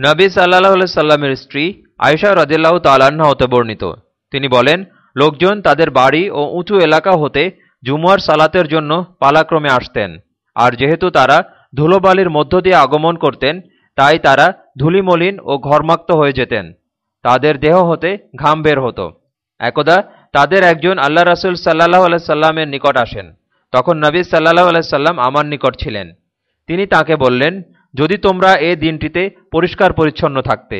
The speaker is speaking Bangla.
নবী সাল্লাহ সাল্লামের স্ত্রী আয়সা রদিল্লাহ তালান্না হতে বর্ণিত। তিনি বলেন, লোকজন তাদের বাড়ি ও উঁচু এলাকা হতে জুমুয়ার সালাতের জন্য পালাক্রমে আসতেন। আর যেহেতু তারা ধুলোবালির মধ্য দিয়ে আগমন করতেন, তাই তারা ধুলিমলিন ও ঘরমাক্ত হয়ে যেতেন। তাদের দেহ হতে ঘাম বের হতো। একদা তাদের একজন আল্লাহ রাসুল সাল্লাহ আলাইসাল্লামের নিকট আসেন। তখন নবী সাল্লাহ আলাইসাল্লাম আমার নিকট ছিলেন। তিনি তাকে বললেন যদি তোমরা এ দিনটিতে পরিষ্কার পরিচ্ছন্ন থাকতে।